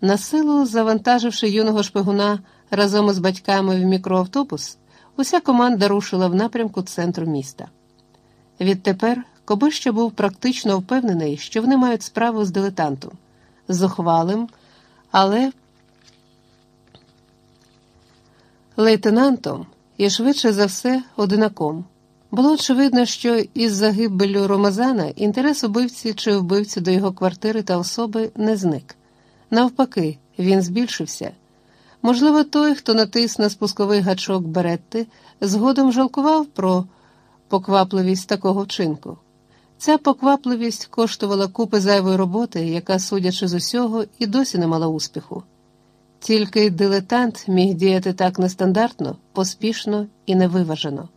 Насилу завантаживши юного шпигуна разом із батьками в мікроавтобус, уся команда рушила в напрямку центру міста. Відтепер Кобища був практично впевнений, що вони мають справу з дилетантом, зухвалим, але лейтенантом і швидше за все одинаком. Було очевидно, що із загибелю Ромазана інтерес убивці чи вбивці до його квартири та особи не зник. Навпаки, він збільшився. Можливо, той, хто натис на спусковий гачок Беретти, згодом жалкував про поквапливість такого вчинку. Ця поквапливість коштувала купи зайвої роботи, яка, судячи з усього, і досі не мала успіху. Тільки дилетант міг діяти так нестандартно, поспішно і невиважено.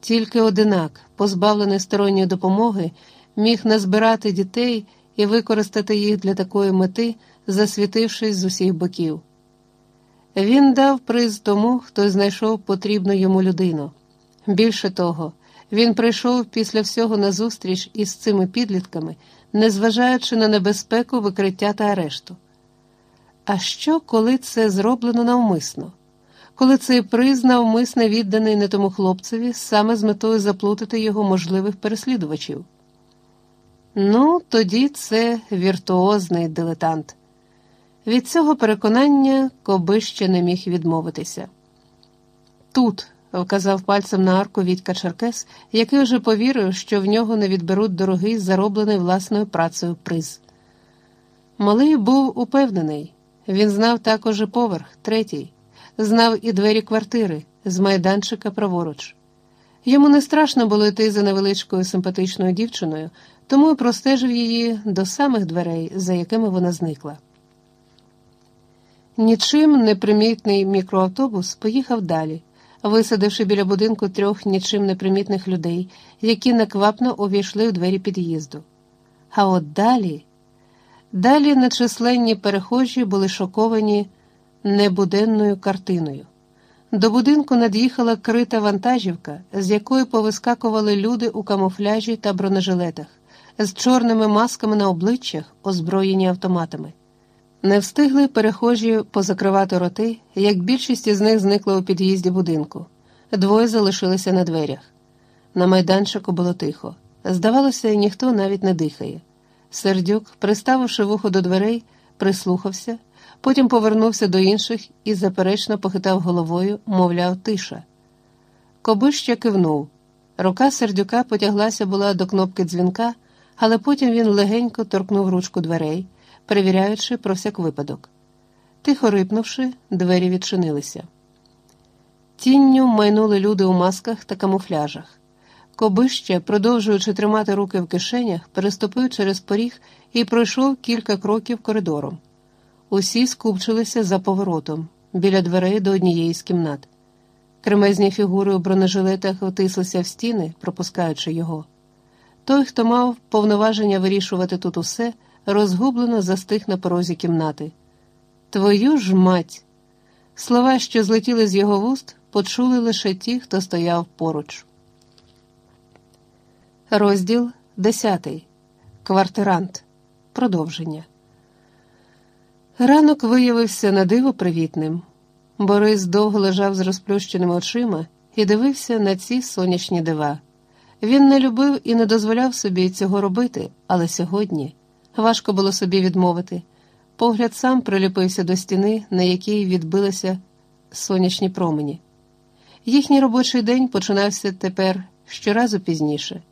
Тільки одинак, позбавлений сторонньої допомоги, міг назбирати дітей і використати їх для такої мети, засвітившись з усіх боків. Він дав приз тому, хто знайшов потрібну йому людину. Більше того, він прийшов після всього на зустріч із цими підлітками, незважаючи на небезпеку викриття та арешту. А що, коли це зроблено навмисно? Коли цей приз навмисно відданий не тому хлопцеві саме з метою заплутати його можливих переслідувачів? Ну, тоді це віртуозний дилетант. Від цього переконання Коби ще не міг відмовитися. Тут, вказав пальцем на арку Вітька Черкес, який вже повірив, що в нього не відберуть дорогий, зароблений власною працею приз. Малий був упевнений, він знав також і поверх, третій, знав і двері квартири з майданчика праворуч. Йому не страшно було йти за невеличкою симпатичною дівчиною, тому й простежив її до самих дверей, за якими вона зникла. Нічим непримітний мікроавтобус поїхав далі, висадивши біля будинку трьох нічим непримітних людей, які неквапно увійшли у двері під'їзду. А от далі, далі нечисленні перехожі були шоковані небуденною картиною. До будинку над'їхала крита вантажівка, з якої повискакували люди у камуфляжі та бронежилетах, з чорними масками на обличчях, озброєні автоматами. Не встигли перехожі позакривати роти, як більшість із них зникла у під'їзді будинку. Двоє залишилися на дверях. На майданчику було тихо. Здавалося, ніхто навіть не дихає. Сердюк, приставивши вухо до дверей, прислухався, потім повернувся до інших і заперечно похитав головою, мовляв, тиша. Кобища кивнув. Рука сердюка потяглася була до кнопки дзвінка, але потім він легенько торкнув ручку дверей перевіряючи про всяк випадок. Тихо рипнувши, двері відчинилися. Тінню майнули люди у масках та камуфляжах. Кобище, продовжуючи тримати руки в кишенях, переступив через поріг і пройшов кілька кроків коридором. Усі скупчилися за поворотом, біля дверей до однієї з кімнат. Кремезні фігури у бронежилетах втислися в стіни, пропускаючи його. Той, хто мав повноваження вирішувати тут усе, розгублено застиг на порозі кімнати. Твою ж мать! Слова, що злетіли з його вуст, почули лише ті, хто стояв поруч. Розділ 10. Квартирант. Продовження. Ранок виявився на диво привітним. Борис довго лежав з розплющеними очима і дивився на ці сонячні дива. Він не любив і не дозволяв собі цього робити, але сьогодні. Важко було собі відмовити. Погляд сам приліпився до стіни, на якій відбилися сонячні промені. Їхній робочий день починався тепер щоразу пізніше.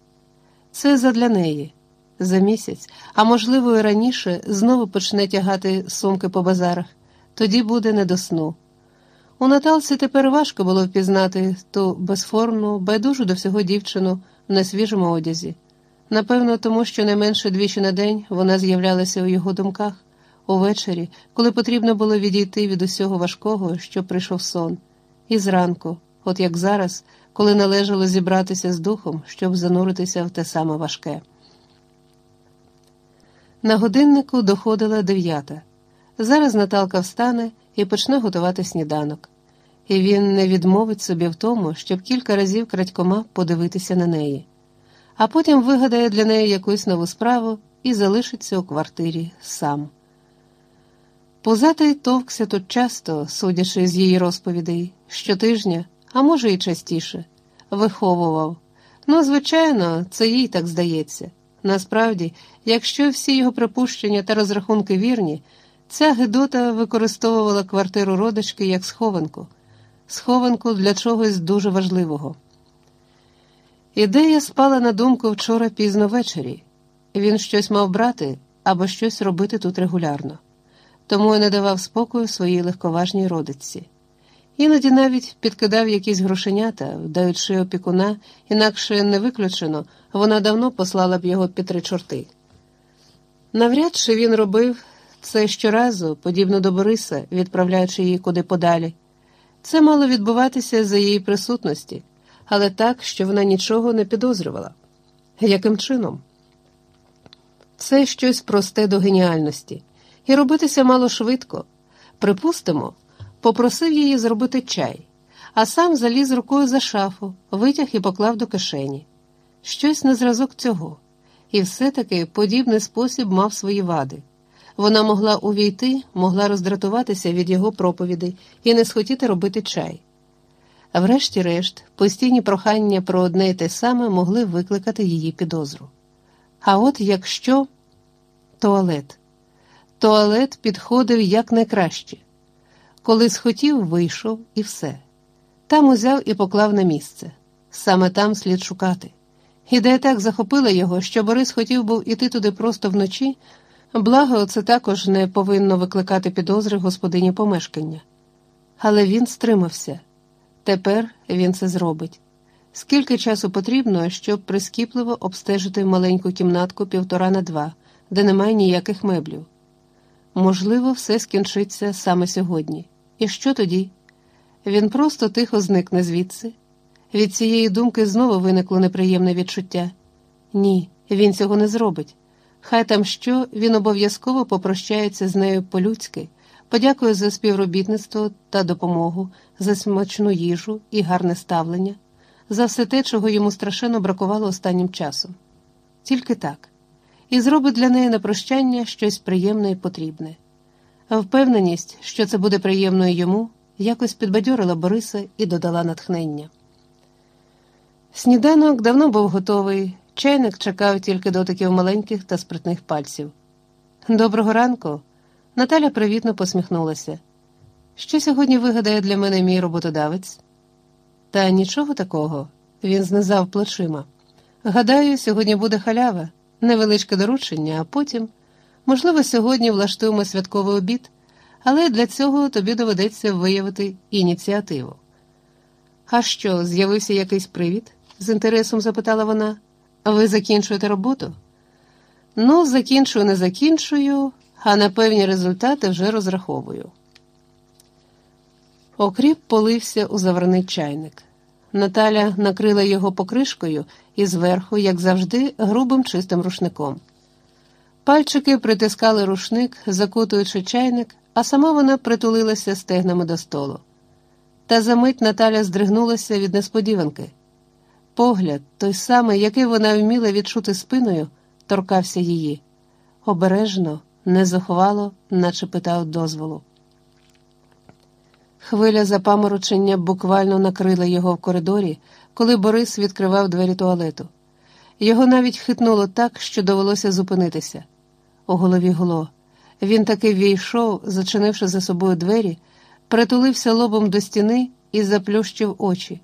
Це задля неї. За місяць, а можливо, і раніше знову почне тягати сумки по базарах, тоді буде не до сну. У Наталці тепер важко було впізнати ту безформну, байдужу до всього дівчину в несвіжому одязі. Напевно, тому що не менше двічі на день вона з'являлася у його думках увечері, коли потрібно було відійти від усього важкого, що прийшов сон, і зранку, от як зараз, коли належало зібратися з духом, щоб зануритися в те саме важке. На годиннику доходила дев'ята. Зараз Наталка встане і почне готувати сніданок, і він не відмовить собі в тому, щоб кілька разів крадькома подивитися на неї а потім вигадає для неї якусь нову справу і залишиться у квартирі сам. Позатий товкся тут часто, судячи з її розповідей, щотижня, а може, і частіше, виховував. Ну, звичайно, це їй так здається. Насправді, якщо всі його припущення та розрахунки вірні, ця Гедота використовувала квартиру родички як схованку, схованку для чогось дуже важливого. Ідея спала на думку вчора пізно ввечері. Він щось мав брати або щось робити тут регулярно, тому й не давав спокою своїй легковажній родиці. Іноді навіть підкидав якісь грошенята, вдаючи опікуна, інакше не виключено, вона давно послала б його під три чорти. Навряд чи він робив це щоразу, подібно до Бориса, відправляючи її куди подалі. Це мало відбуватися за її присутності, але так, що вона нічого не підозрювала. Яким чином? Це щось просте до геніальності, і робитися мало швидко. Припустимо, попросив її зробити чай, а сам заліз рукою за шафу, витяг і поклав до кишені. Щось на зразок цього, і все-таки подібний спосіб мав свої вади. Вона могла увійти, могла роздратуватися від його проповідей і не схотіти робити чай. Врешті-решт, постійні прохання про одне й те саме могли викликати її підозру. А от якщо туалет. Туалет підходив якнайкраще. Коли схотів, вийшов і все. Там узяв і поклав на місце. Саме там слід шукати. Ідея так захопила його, що Борис хотів був іти туди просто вночі, благо це також не повинно викликати підозри господині помешкання. Але він стримався. Тепер він це зробить. Скільки часу потрібно, щоб прискіпливо обстежити маленьку кімнатку півтора на два, де немає ніяких меблів? Можливо, все скінчиться саме сьогодні. І що тоді? Він просто тихо зникне звідси. Від цієї думки знову виникло неприємне відчуття. Ні, він цього не зробить. Хай там що, він обов'язково попрощається з нею по-людськи, подякує за співробітництво та допомогу, за смачну їжу і гарне ставлення, за все те, чого йому страшенно бракувало останнім часом. Тільки так, і зробить для неї на прощання щось приємне і потрібне. Впевненість, що це буде приємно йому, якось підбадьорила Бориса і додала натхнення. Сніданок давно був готовий, чайник чекав тільки дотиків маленьких та спритних пальців. Доброго ранку. Наталя привітно посміхнулася. Що сьогодні вигадає для мене мій роботодавець? Та нічого такого, він знизав плечима. Гадаю, сьогодні буде халява, невеличке доручення, а потім, можливо, сьогодні влаштуємо святковий обід, але для цього тобі доведеться виявити ініціативу. А що, з'явився якийсь привід? з інтересом запитала вона. Ви закінчуєте роботу? Ну, закінчую, не закінчую, а на певні результати вже розраховую. Окріп полився у заварний чайник. Наталя накрила його покришкою і зверху, як завжди, грубим чистим рушником. Пальчики притискали рушник, закутуючи чайник, а сама вона притулилася стегнами до столу. Та за мить Наталя здригнулася від несподіванки. Погляд, той самий, який вона вміла відчути спиною, торкався її. Обережно, незухвало, наче питав дозволу. Хвиля запаморочення буквально накрила його в коридорі, коли Борис відкривав двері туалету. Його навіть хитнуло так, що довелося зупинитися. У голові гуло. Він таки війшов, зачинивши за собою двері, притулився лобом до стіни і заплющив очі.